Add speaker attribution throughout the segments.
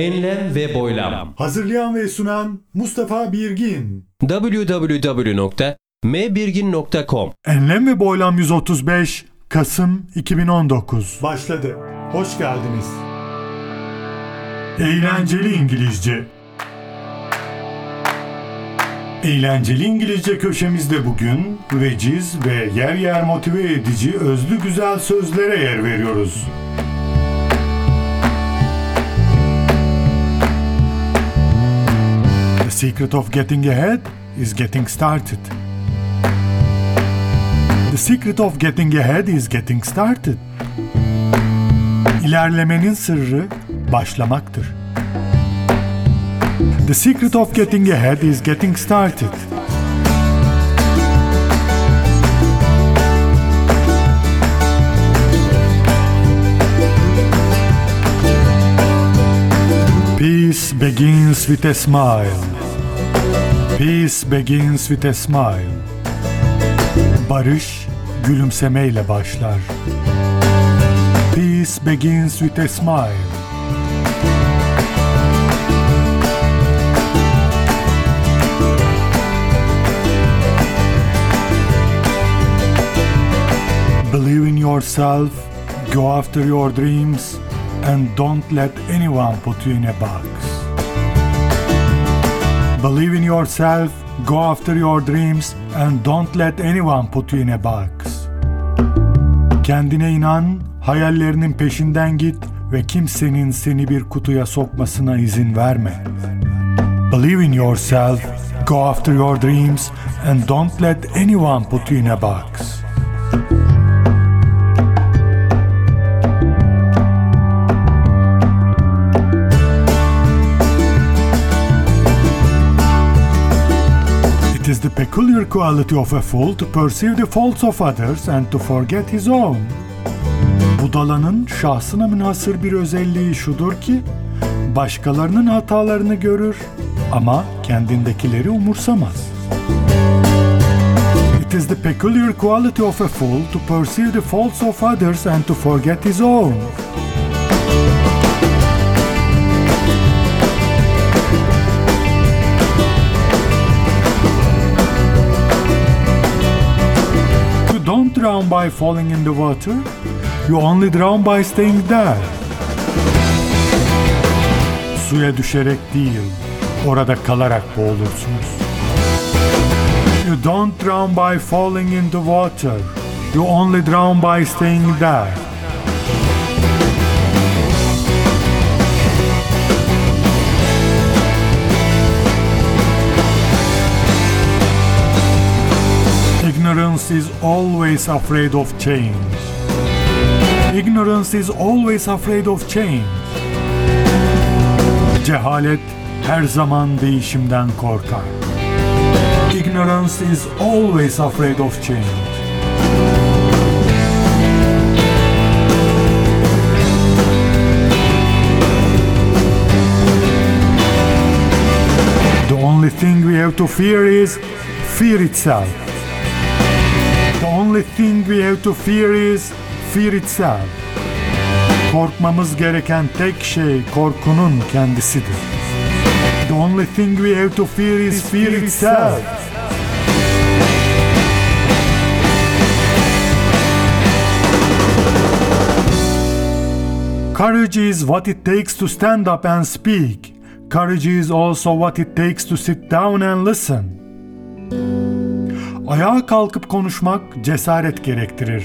Speaker 1: Enlem ve boylam.
Speaker 2: Hazırlayan ve sunan Mustafa Birgin.
Speaker 1: www.mbirgin.com
Speaker 2: Enlem ve Boylam 135 Kasım 2019 başladı. Hoş geldiniz. Eğlenceli İngilizce Eğlenceli İngilizce köşemizde bugün veciz ve yer yer motive edici özlü güzel sözlere yer veriyoruz. Secret of getting ahead is getting started. The secret of getting ahead is getting started. İlerlemenin sırrı başlamaktır. The secret of getting ahead is getting started. Peace begins with a smile. Peace begins with a smile. Barış gülümsemeyle başlar. Peace begins with a smile. Believe in yourself, go after your dreams, and don't let anyone put you in a box. Believe in yourself, go after your dreams, and don't let anyone put you in a box. Kendine inan, hayallerinin peşinden git ve kimsenin seni bir kutuya sokmasına izin verme. Believe in yourself, go after your dreams, and don't let anyone put you in a box. Peculiar quality of a fool to perceive the faults of others and to forget his own. Budalanın şahsına münhasır bir özelliği şudur ki, başkalarının hatalarını görür ama kendindekileri umursamaz. It is the peculiar quality of a fool to perceive the faults of others and to forget his own. By falling in the water. You only drown by staying there. Suya düşerek değil, orada kalarak boğulursunuz. You don't drown by falling in the water. You only drown by staying there. Always afraid of change. Ignorance is always afraid of change. Cehalet her zaman değişimden korkar. Ignorance is always afraid of change. The only thing we have to fear is fear itself. The only thing we have to fear is fear itself. Korkmamız gereken tek şey korkunun kendisidir. The only thing we have to fear is fear itself. Courage is what it takes to stand up and speak. Courage is also what it takes to sit down and listen. Ayağa kalkıp konuşmak cesaret gerektirir.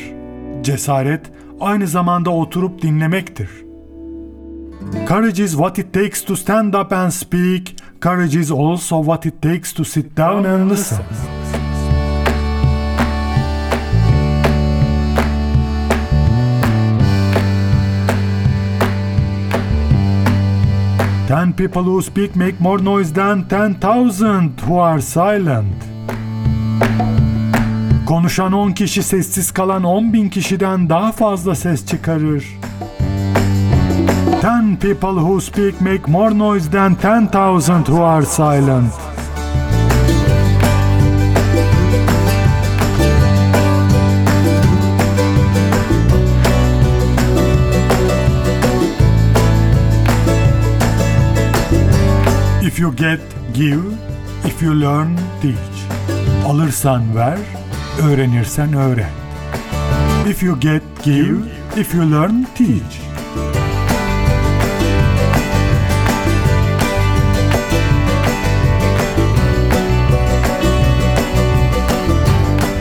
Speaker 2: Cesaret aynı zamanda oturup dinlemektir. Courage is what it takes to stand up and speak. Courage is also what it takes to sit down and listen. Ten people who speak make more noise than ten thousand who are silent. Konuşan 10 kişi sessiz kalan 10 bin kişiden daha fazla ses çıkarır. Ten people who speak make more noise than ten thousand who are silent. If you get, give. If you learn, teach. Alırsan ver, öğrenirsen öğret. If you get, give. If you learn, teach.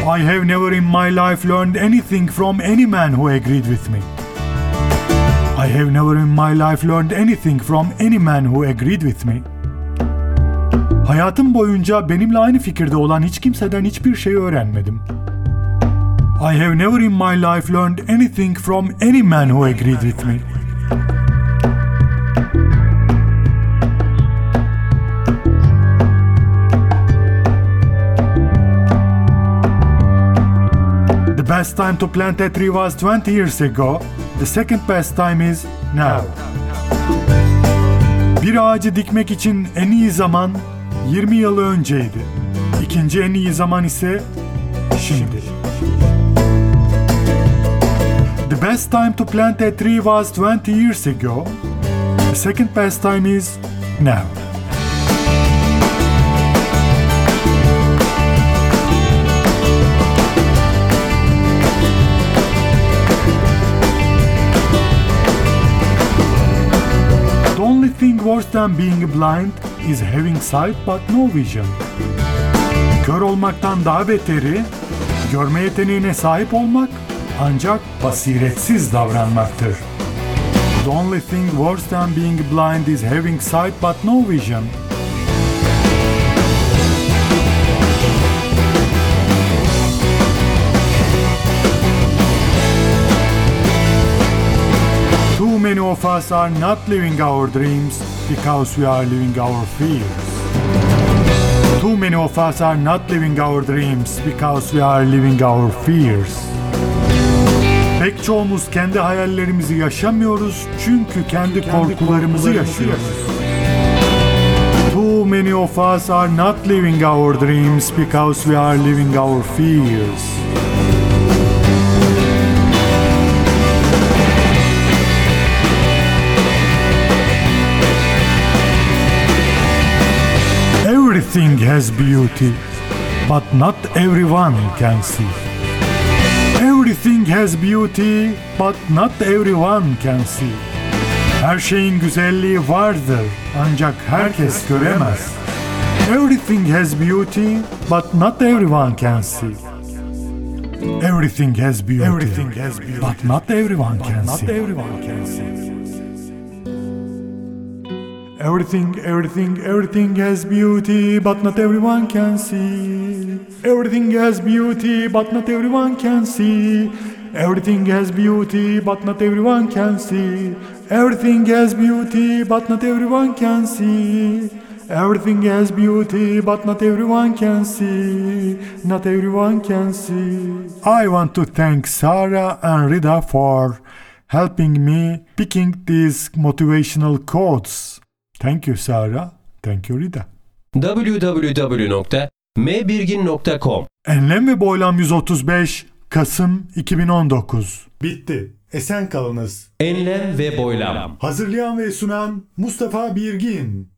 Speaker 2: I have never in my life learned anything from any man who agreed with me. I have never in my life learned anything from any man who agreed with me. Hayatım boyunca benimle aynı fikirde olan hiç kimseden hiçbir şey öğrenmedim. I have never in my life learned anything from any man who agreed with me. The best time to plant a tree was 20 years ago. The second best time is now. Bir ağacı dikmek için en iyi zaman 20 yıl önceydi. İkinci en iyi zaman ise şimdi. The best time to plant a tree was 20 years ago. The second best time is now. The only thing worse than being blind is having sight but no vision. Kör olmaktan daha beteri, görme yeteneğine sahip olmak ancak basiretsiz davranmaktır. The only thing worse than being blind is having sight but no vision. Us are not living our dreams because we are living our fears. Too many of us are not living our dreams because we are living our fears. Pek çoğumuz kendi hayallerimizi yaşamıyoruz çünkü kendi korkularımızı yaşıyoruz. Too many of us are not living our dreams because we are living our fears. Has beauty, but not everyone can see. Everything has beauty, but not everyone can see. Her şeyin güzelliği vardır, ancak herkes göremez. Everything has beauty, but not everyone can see. Everything has beauty, Everything has beauty but not everyone can see. Everything, everything, everything has beauty, but not everyone can see. Everything has beauty, but not everyone can see. Everything has beauty, but not everyone can see. Everything has beauty, but not everyone can see. Everything has beauty, but not everyone can see. Not everyone can see. I want to thank Sarah and Rida for helping me picking these motivational quotes. Thank you Sarah. Thank you Rida.
Speaker 1: www.mbirgin.com
Speaker 2: Enlem ve Boylam 135 Kasım 2019 Bitti. Esen kalınız.
Speaker 1: Enlem ve boylam.
Speaker 2: Hazırlayan ve sunan Mustafa Birgin.